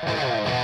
Oh.